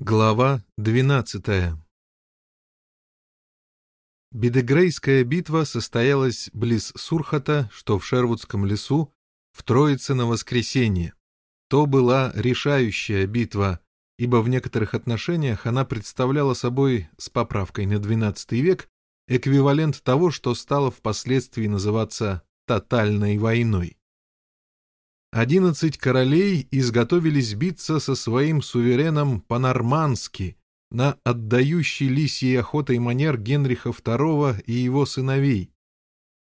Глава 12 Бедегрейская битва состоялась близ Сурхата, что в Шервудском лесу, в Троице на воскресенье. То была решающая битва, ибо в некоторых отношениях она представляла собой, с поправкой на XII век, эквивалент того, что стало впоследствии называться «тотальной войной». Одиннадцать королей изготовились биться со своим сувереном по-нормански на отдающий лисьей охотой манер Генриха II и его сыновей.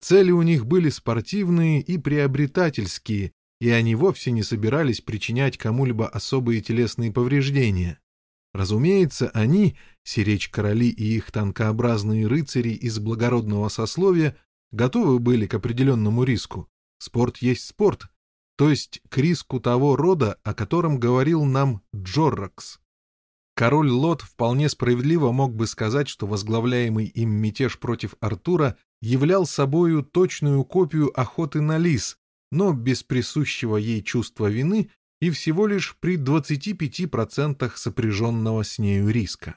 Цели у них были спортивные и приобретательские, и они вовсе не собирались причинять кому-либо особые телесные повреждения. Разумеется, они, сиречь короли и их танкообразные рыцари из благородного сословия, готовы были к определенному риску. Спорт есть спорт, то есть к риску того рода, о котором говорил нам Джорракс. Король Лот вполне справедливо мог бы сказать, что возглавляемый им мятеж против Артура являл собою точную копию охоты на лис, но без присущего ей чувства вины и всего лишь при 25% сопряженного с нею риска.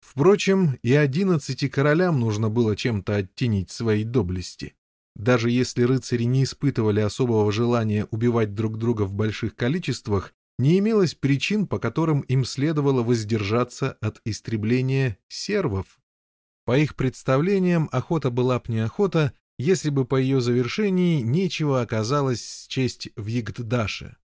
Впрочем, и одиннадцати королям нужно было чем-то оттенить свои доблести. Даже если рыцари не испытывали особого желания убивать друг друга в больших количествах, не имелось причин, по которым им следовало воздержаться от истребления сервов. По их представлениям, охота была б не охота, если бы по ее завершении нечего оказалось честь в Егддаше.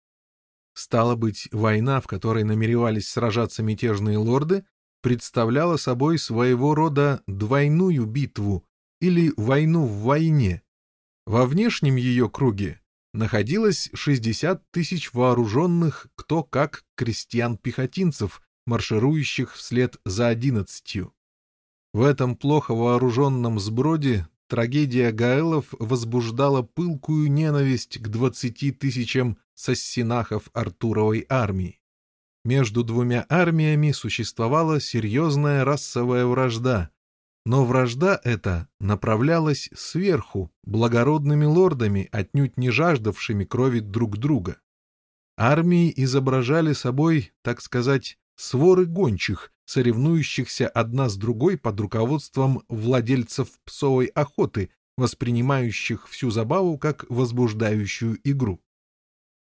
Стало быть, война, в которой намеревались сражаться мятежные лорды, представляла собой своего рода двойную битву или войну в войне, во внешнем ее круге находилось 60 тысяч вооруженных кто как крестьян-пехотинцев, марширующих вслед за одиннадцатью. В этом плохо вооруженном сброде трагедия Гаэлов возбуждала пылкую ненависть к двадцати тысячам сассинахов Артуровой армии. Между двумя армиями существовала серьезная расовая вражда, но вражда эта направлялась сверху, благородными лордами, отнюдь не жаждавшими крови друг друга. Армии изображали собой, так сказать, своры гончих, соревнующихся одна с другой под руководством владельцев псовой охоты, воспринимающих всю забаву как возбуждающую игру.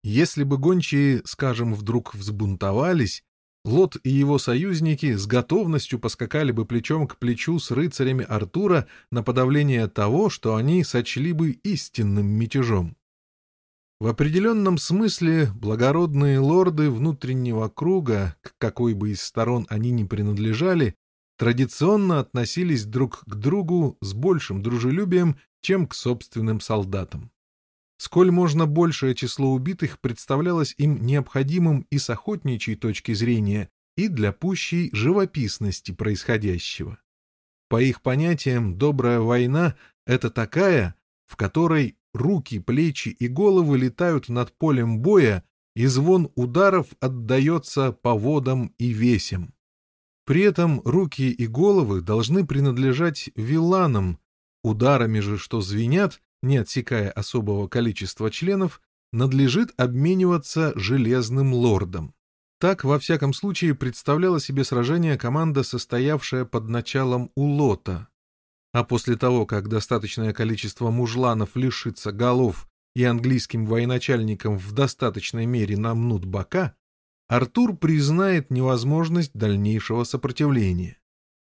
Если бы гончие, скажем, вдруг взбунтовались, Лот и его союзники с готовностью поскакали бы плечом к плечу с рыцарями Артура на подавление того, что они сочли бы истинным мятежом. В определенном смысле благородные лорды внутреннего круга, к какой бы из сторон они ни принадлежали, традиционно относились друг к другу с большим дружелюбием, чем к собственным солдатам. Сколь можно большее число убитых представлялось им необходимым и с охотничьей точки зрения, и для пущей живописности происходящего. По их понятиям, добрая война — это такая, в которой руки, плечи и головы летают над полем боя, и звон ударов отдается по водам и весям. При этом руки и головы должны принадлежать виланам, ударами же, что звенят, не отсекая особого количества членов, надлежит обмениваться «железным лордом». Так, во всяком случае, представляла себе сражение команда, состоявшая под началом Улота. А после того, как достаточное количество мужланов лишится голов и английским военачальникам в достаточной мере намнут бока, Артур признает невозможность дальнейшего сопротивления.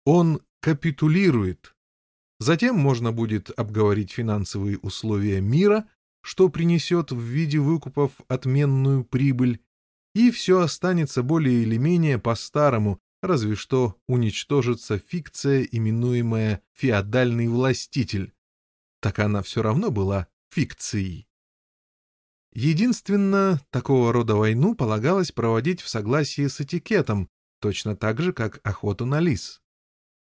Он капитулирует, Затем можно будет обговорить финансовые условия мира, что принесет в виде выкупов отменную прибыль, и все останется более или менее по-старому, разве что уничтожится фикция, именуемая «феодальный властитель». Так она все равно была фикцией. Единственно, такого рода войну полагалось проводить в согласии с этикетом, точно так же, как охоту на лис.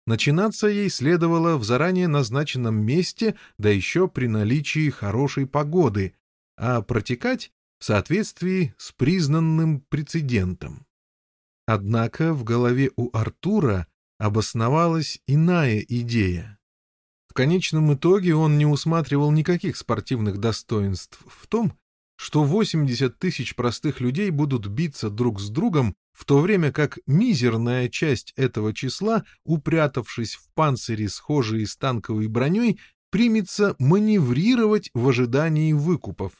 Начинаться ей следовало в заранее назначенном месте, да еще при наличии хорошей погоды, а протекать в соответствии с признанным прецедентом. Однако в голове у Артура обосновалась иная идея. В конечном итоге он не усматривал никаких спортивных достоинств в том, что 80 тысяч простых людей будут биться друг с другом в то время как мизерная часть этого числа, упрятавшись в панцире, схожие с танковой броней, примется маневрировать в ожидании выкупов.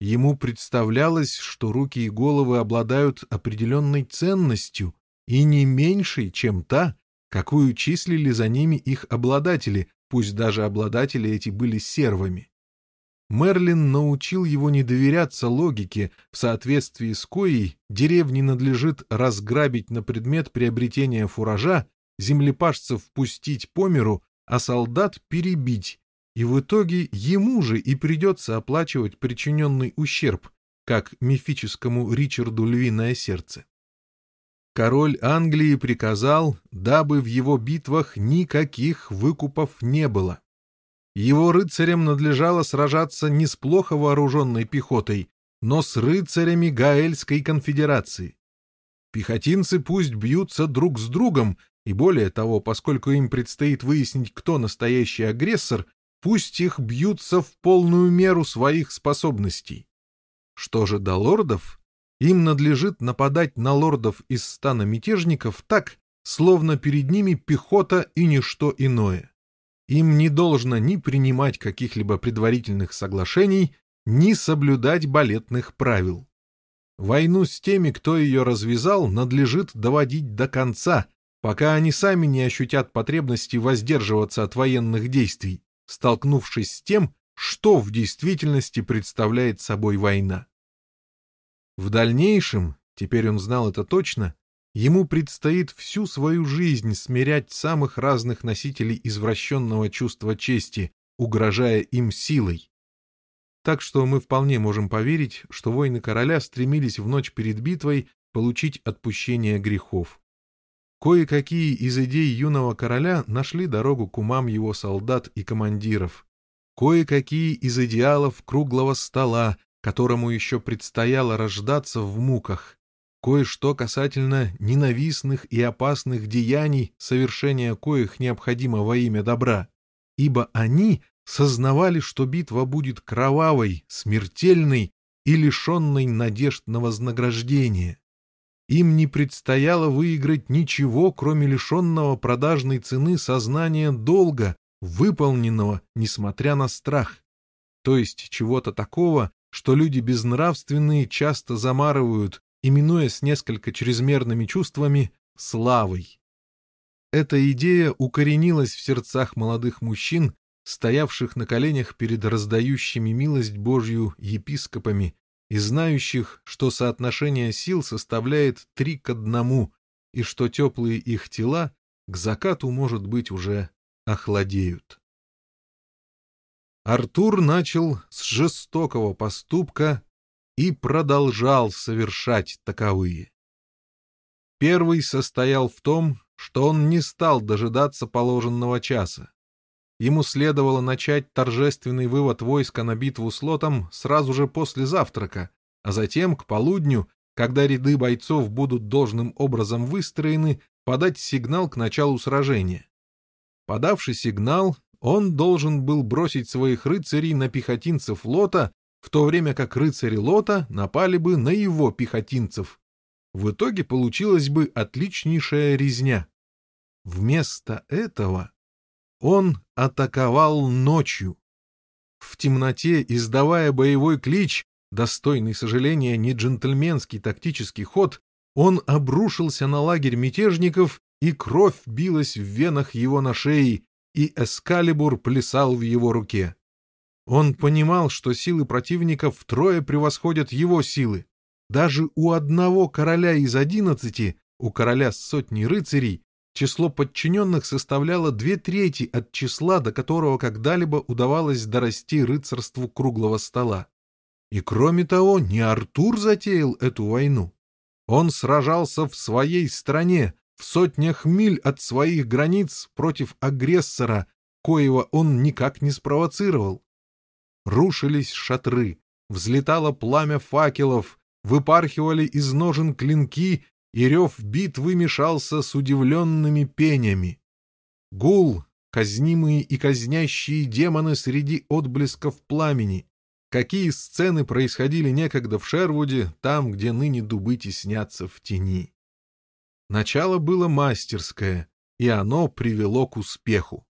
Ему представлялось, что руки и головы обладают определенной ценностью, и не меньшей, чем та, какую числили за ними их обладатели, пусть даже обладатели эти были сервами. Мерлин научил его не доверяться логике, в соответствии с коей деревне надлежит разграбить на предмет приобретения фуража, землепашцев пустить по миру, а солдат перебить, и в итоге ему же и придется оплачивать причиненный ущерб, как мифическому Ричарду львиное сердце. Король Англии приказал, дабы в его битвах никаких выкупов не было. Его рыцарям надлежало сражаться не с плохо вооруженной пехотой, но с рыцарями Гаэльской конфедерации. Пехотинцы пусть бьются друг с другом, и более того, поскольку им предстоит выяснить, кто настоящий агрессор, пусть их бьются в полную меру своих способностей. Что же до лордов? Им надлежит нападать на лордов из стана мятежников так, словно перед ними пехота и ничто иное. Им не должно ни принимать каких-либо предварительных соглашений, ни соблюдать балетных правил. Войну с теми, кто ее развязал, надлежит доводить до конца, пока они сами не ощутят потребности воздерживаться от военных действий, столкнувшись с тем, что в действительности представляет собой война. В дальнейшем, теперь он знал это точно, Ему предстоит всю свою жизнь смирять самых разных носителей извращенного чувства чести, угрожая им силой. Так что мы вполне можем поверить, что воины короля стремились в ночь перед битвой получить отпущение грехов. Кое-какие из идей юного короля нашли дорогу к умам его солдат и командиров. Кое-какие из идеалов круглого стола, которому еще предстояло рождаться в муках, Кое-что касательно ненавистных и опасных деяний, совершения коих необходимо во имя добра, ибо они сознавали, что битва будет кровавой, смертельной и лишенной надежд на вознаграждение. Им не предстояло выиграть ничего, кроме лишенного продажной цены сознания долга, выполненного, несмотря на страх. То есть чего-то такого, что люди безнравственные часто замарывают именуясь несколько чрезмерными чувствами «славой». Эта идея укоренилась в сердцах молодых мужчин, стоявших на коленях перед раздающими милость Божью епископами и знающих, что соотношение сил составляет три к одному и что теплые их тела к закату, может быть, уже охладеют. Артур начал с жестокого поступка, и продолжал совершать таковые. Первый состоял в том, что он не стал дожидаться положенного часа. Ему следовало начать торжественный вывод войска на битву с лотом сразу же после завтрака, а затем, к полудню, когда ряды бойцов будут должным образом выстроены, подать сигнал к началу сражения. Подавший сигнал, он должен был бросить своих рыцарей на пехотинцев лота в то время как рыцари Лота напали бы на его пехотинцев. В итоге получилась бы отличнейшая резня. Вместо этого он атаковал ночью. В темноте, издавая боевой клич, достойный сожаления не джентльменский тактический ход, он обрушился на лагерь мятежников, и кровь билась в венах его на шее, и эскалибур плясал в его руке. Он понимал, что силы противников втрое превосходят его силы. Даже у одного короля из одиннадцати, у короля с сотней рыцарей, число подчиненных составляло две трети от числа, до которого когда-либо удавалось дорасти рыцарству круглого стола. И кроме того, не Артур затеял эту войну. Он сражался в своей стране, в сотнях миль от своих границ против агрессора, коего он никак не спровоцировал рушились шатры, взлетало пламя факелов, выпархивали из ножен клинки, и рев битвы мешался с удивленными пенями. Гул, казнимые и казнящие демоны среди отблесков пламени. Какие сцены происходили некогда в Шервуде, там, где ныне дубы теснятся в тени. Начало было мастерское, и оно привело к успеху.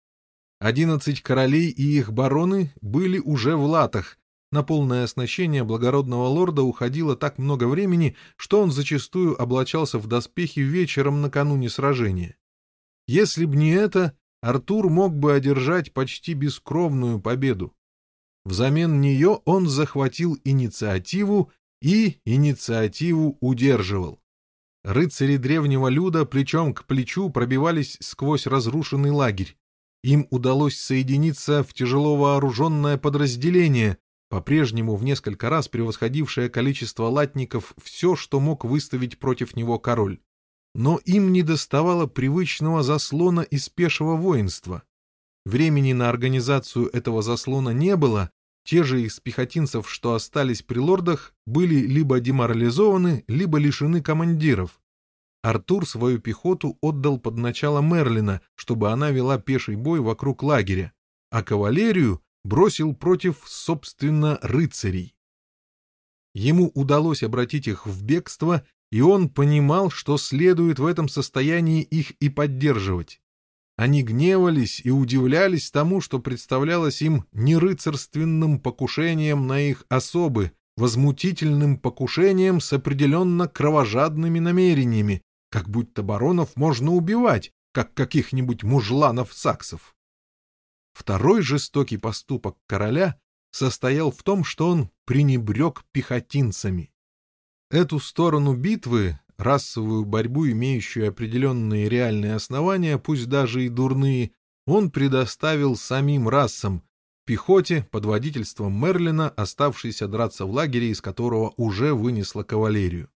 Одиннадцать королей и их бароны были уже в латах. На полное оснащение благородного лорда уходило так много времени, что он зачастую облачался в доспехи вечером накануне сражения. Если б не это, Артур мог бы одержать почти бескровную победу. Взамен нее он захватил инициативу и инициативу удерживал. Рыцари древнего люда плечом к плечу пробивались сквозь разрушенный лагерь. Им удалось соединиться в тяжело вооруженное подразделение, по-прежнему в несколько раз превосходившее количество латников все, что мог выставить против него король. Но им не доставало привычного заслона и спешего воинства. Времени на организацию этого заслона не было, те же из пехотинцев, что остались при лордах, были либо деморализованы, либо лишены командиров. Артур свою пехоту отдал под начало Мерлина, чтобы она вела пеший бой вокруг лагеря, а кавалерию бросил против, собственно, рыцарей. Ему удалось обратить их в бегство, и он понимал, что следует в этом состоянии их и поддерживать. Они гневались и удивлялись тому, что представлялось им не рыцарственным покушением на их особы, возмутительным покушением с определенно кровожадными намерениями, как будто баронов можно убивать, как каких-нибудь мужланов-саксов. Второй жестокий поступок короля состоял в том, что он пренебрег пехотинцами. Эту сторону битвы, расовую борьбу, имеющую определенные реальные основания, пусть даже и дурные, он предоставил самим расам, пехоте под водительством Мерлина, оставшейся драться в лагере, из которого уже вынесла кавалерию.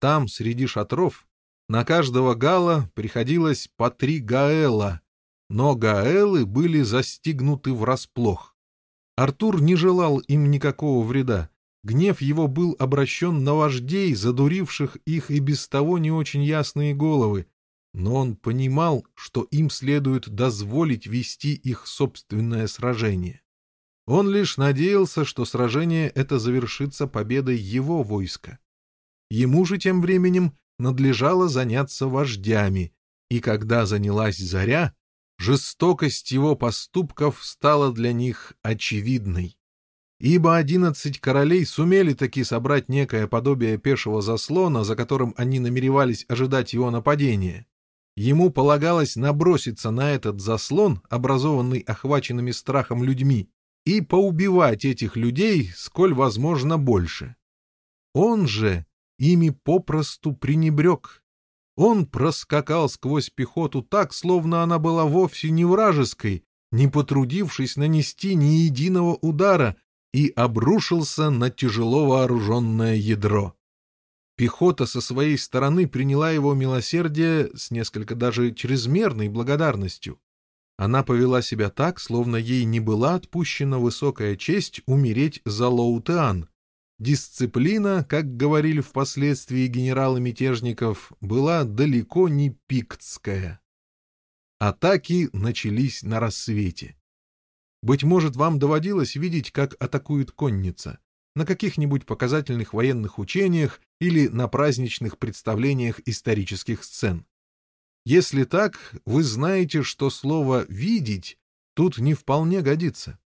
Там, среди шатров, на каждого гала приходилось по три гаэла, но гаэлы были застигнуты врасплох. Артур не желал им никакого вреда. Гнев его был обращен на вождей, задуривших их и без того не очень ясные головы, но он понимал, что им следует дозволить вести их собственное сражение. Он лишь надеялся, что сражение это завершится победой его войска. Ему же тем временем надлежало заняться вождями, и когда занялась заря, жестокость его поступков стала для них очевидной. Ибо одиннадцать королей сумели таки собрать некое подобие пешего заслона, за которым они намеревались ожидать его нападения. Ему полагалось наброситься на этот заслон, образованный охваченными страхом людьми, и поубивать этих людей сколь возможно больше. Он же, ими попросту пренебрег. Он проскакал сквозь пехоту так, словно она была вовсе не вражеской, не потрудившись нанести ни единого удара, и обрушился на тяжело вооруженное ядро. Пехота со своей стороны приняла его милосердие с несколько даже чрезмерной благодарностью. Она повела себя так, словно ей не была отпущена высокая честь умереть за Лоутеан, Дисциплина, как говорили впоследствии генералы мятежников, была далеко не пиктская. Атаки начались на рассвете. Быть может, вам доводилось видеть, как атакует конница на каких-нибудь показательных военных учениях или на праздничных представлениях исторических сцен. Если так, вы знаете, что слово «видеть» тут не вполне годится.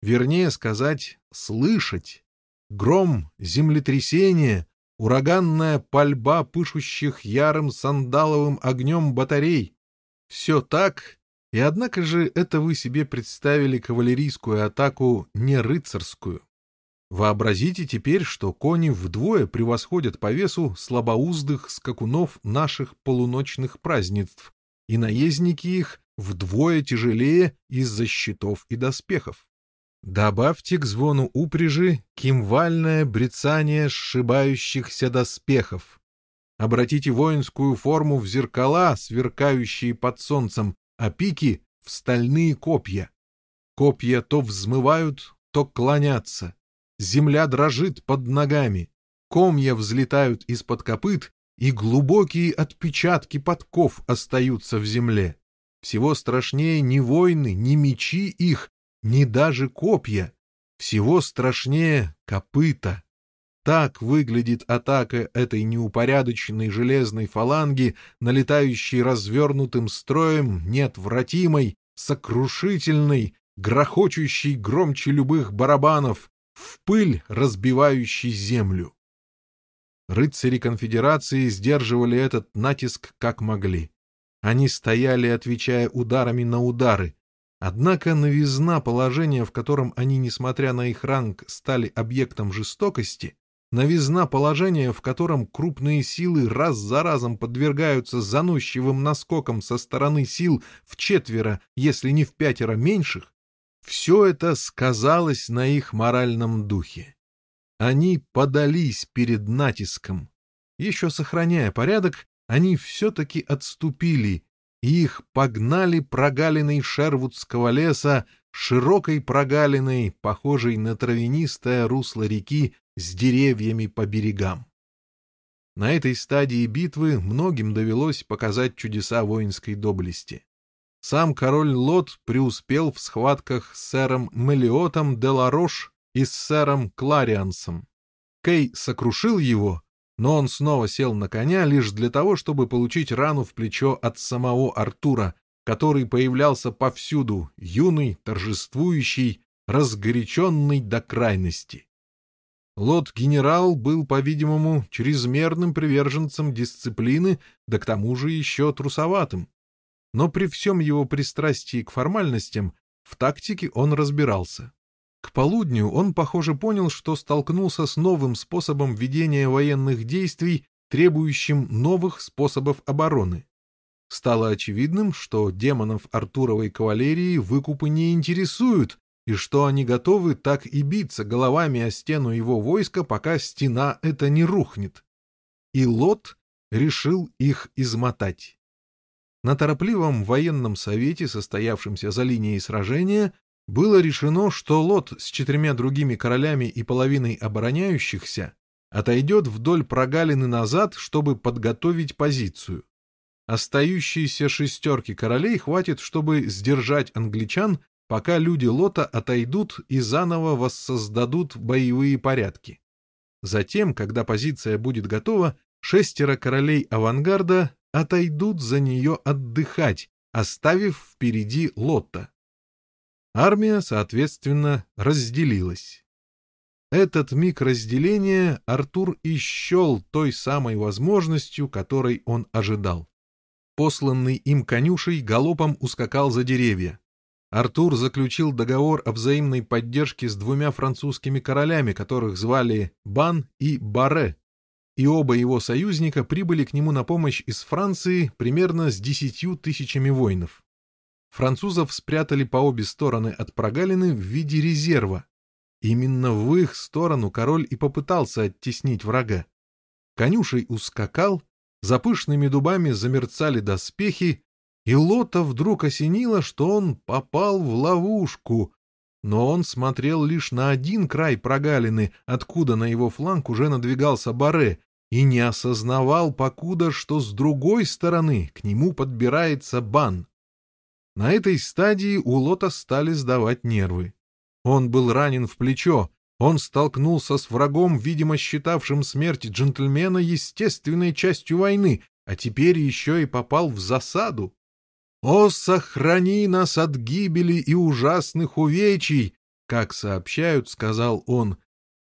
Вернее сказать «слышать». Гром, землетрясение, ураганная пальба пышущих ярым сандаловым огнем батарей — все так, и однако же это вы себе представили кавалерийскую атаку не рыцарскую. Вообразите теперь, что кони вдвое превосходят по весу слабоуздых скакунов наших полуночных празднеств, и наездники их вдвое тяжелее из-за щитов и доспехов. Добавьте к звону упряжи кимвальное брецание сшибающихся доспехов. Обратите воинскую форму в зеркала, сверкающие под солнцем, а пики — в стальные копья. Копья то взмывают, то клонятся. Земля дрожит под ногами. Комья взлетают из-под копыт, и глубокие отпечатки подков остаются в земле. Всего страшнее ни войны, ни мечи их, не даже копья. Всего страшнее копыта. Так выглядит атака этой неупорядоченной железной фаланги, налетающей развернутым строем, неотвратимой, сокрушительной, грохочущей громче любых барабанов, в пыль разбивающей землю. Рыцари конфедерации сдерживали этот натиск как могли. Они стояли, отвечая ударами на удары, Однако новизна положения, в котором они, несмотря на их ранг, стали объектом жестокости, новизна положения, в котором крупные силы раз за разом подвергаются заносчивым наскокам со стороны сил в четверо, если не в пятеро меньших, все это сказалось на их моральном духе. Они подались перед натиском. Еще сохраняя порядок, они все-таки отступили, их погнали прогалиной шервудского леса, широкой прогалиной, похожей на травянистое русло реки с деревьями по берегам. На этой стадии битвы многим довелось показать чудеса воинской доблести. Сам король Лот преуспел в схватках с сэром Мелиотом де Ларош и с сэром Клариансом. Кей сокрушил его, но он снова сел на коня лишь для того, чтобы получить рану в плечо от самого Артура, который появлялся повсюду, юный, торжествующий, разгоряченный до крайности. Лот-генерал был, по-видимому, чрезмерным приверженцем дисциплины, да к тому же еще трусоватым. Но при всем его пристрастии к формальностям в тактике он разбирался. К полудню он, похоже, понял, что столкнулся с новым способом ведения военных действий, требующим новых способов обороны. Стало очевидным, что демонов Артуровой кавалерии выкупы не интересуют, и что они готовы так и биться головами о стену его войска, пока стена это не рухнет. И Лот решил их измотать. На торопливом военном совете, состоявшемся за линией сражения, было решено, что лот с четырьмя другими королями и половиной обороняющихся отойдет вдоль прогалины назад, чтобы подготовить позицию. Остающиеся шестерки королей хватит, чтобы сдержать англичан, пока люди лота отойдут и заново воссоздадут боевые порядки. Затем, когда позиция будет готова, шестеро королей авангарда отойдут за нее отдыхать, оставив впереди лота армия, соответственно, разделилась. Этот миг разделения Артур ищел той самой возможностью, которой он ожидал. Посланный им конюшей галопом ускакал за деревья. Артур заключил договор о взаимной поддержке с двумя французскими королями, которых звали Бан и Баре, и оба его союзника прибыли к нему на помощь из Франции примерно с десятью тысячами воинов французов спрятали по обе стороны от прогалины в виде резерва. Именно в их сторону король и попытался оттеснить врага. Конюшей ускакал, за пышными дубами замерцали доспехи, и Лота вдруг осенило, что он попал в ловушку. Но он смотрел лишь на один край прогалины, откуда на его фланг уже надвигался Баре, и не осознавал покуда, что с другой стороны к нему подбирается бан. На этой стадии у Лота стали сдавать нервы. Он был ранен в плечо, он столкнулся с врагом, видимо, считавшим смерть джентльмена естественной частью войны, а теперь еще и попал в засаду. «О, сохрани нас от гибели и ужасных увечий!» — как сообщают, — сказал он.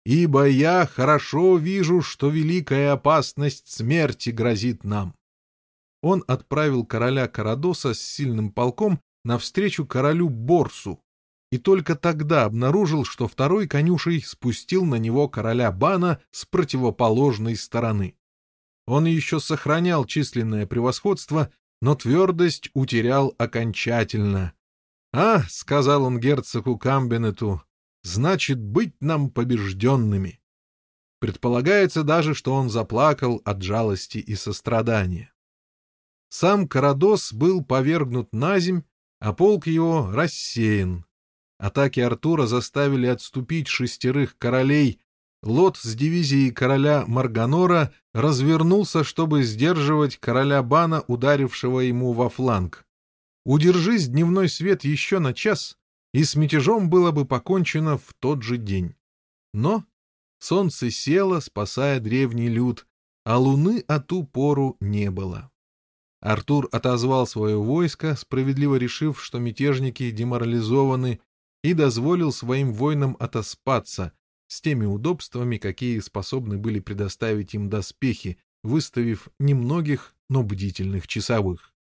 «Ибо я хорошо вижу, что великая опасность смерти грозит нам». Он отправил короля Карадоса с сильным полком навстречу королю Борсу, и только тогда обнаружил, что второй конюшей спустил на него короля Бана с противоположной стороны. Он еще сохранял численное превосходство, но твердость утерял окончательно. «А», — сказал он герцогу Камбинету, — «значит быть нам побежденными». Предполагается даже, что он заплакал от жалости и сострадания. Сам Карадос был повергнут на земь, а полк его рассеян. Атаки Артура заставили отступить шестерых королей. Лот с дивизией короля Марганора развернулся, чтобы сдерживать короля Бана, ударившего ему во фланг. Удержись дневной свет еще на час, и с мятежом было бы покончено в тот же день. Но солнце село, спасая древний люд, а луны от ту пору не было. Артур отозвал свое войско, справедливо решив, что мятежники деморализованы, и дозволил своим воинам отоспаться с теми удобствами, какие способны были предоставить им доспехи, выставив немногих, но бдительных часовых.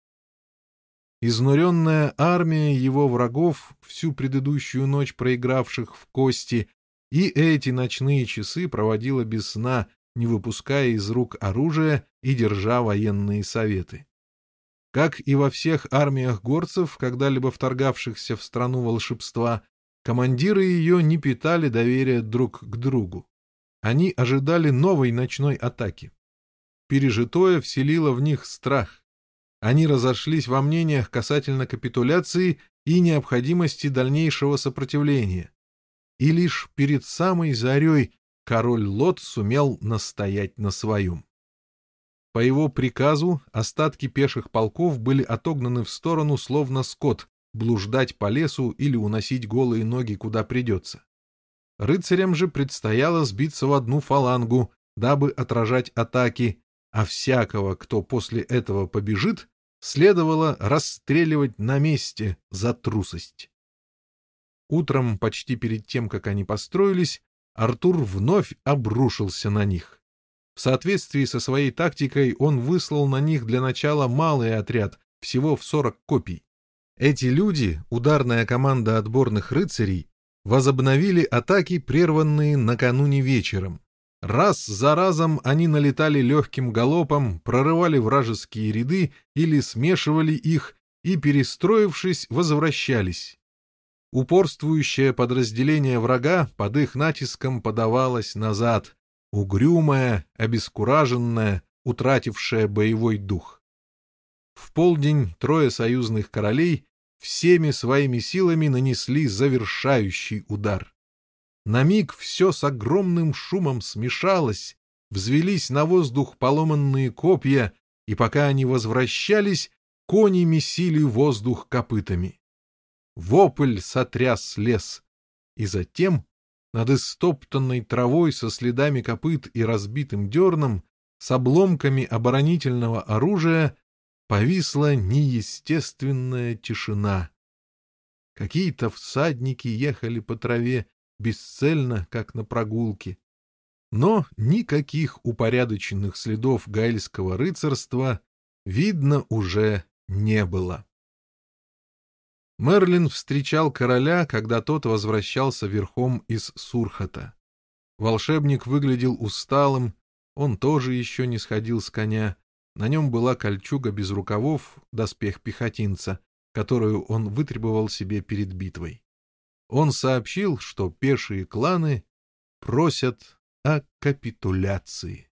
Изнуренная армия его врагов, всю предыдущую ночь проигравших в кости, и эти ночные часы проводила без сна, не выпуская из рук оружия и держа военные советы. Как и во всех армиях горцев, когда-либо вторгавшихся в страну волшебства, командиры ее не питали доверия друг к другу. Они ожидали новой ночной атаки. Пережитое вселило в них страх. Они разошлись во мнениях касательно капитуляции и необходимости дальнейшего сопротивления. И лишь перед самой зарей король Лот сумел настоять на своем. По его приказу остатки пеших полков были отогнаны в сторону словно скот, блуждать по лесу или уносить голые ноги куда придется. Рыцарям же предстояло сбиться в одну фалангу, дабы отражать атаки, а всякого, кто после этого побежит, следовало расстреливать на месте за трусость. Утром, почти перед тем, как они построились, Артур вновь обрушился на них. В соответствии со своей тактикой он выслал на них для начала малый отряд, всего в 40 копий. Эти люди, ударная команда отборных рыцарей, возобновили атаки, прерванные накануне вечером. Раз за разом они налетали легким галопом, прорывали вражеские ряды или смешивали их и, перестроившись, возвращались. Упорствующее подразделение врага под их натиском подавалось назад, угрюмая, обескураженная, утратившая боевой дух. В полдень трое союзных королей всеми своими силами нанесли завершающий удар. На миг все с огромным шумом смешалось, взвелись на воздух поломанные копья, и пока они возвращались, кони месили воздух копытами. Вопль сотряс лес, и затем над истоптанной травой со следами копыт и разбитым дерном, с обломками оборонительного оружия, повисла неестественная тишина. Какие-то всадники ехали по траве бесцельно, как на прогулке. Но никаких упорядоченных следов гайльского рыцарства видно уже не было. Мерлин встречал короля, когда тот возвращался верхом из Сурхата. Волшебник выглядел усталым, он тоже еще не сходил с коня. На нем была кольчуга без рукавов, доспех пехотинца, которую он вытребовал себе перед битвой. Он сообщил, что пешие кланы просят о капитуляции.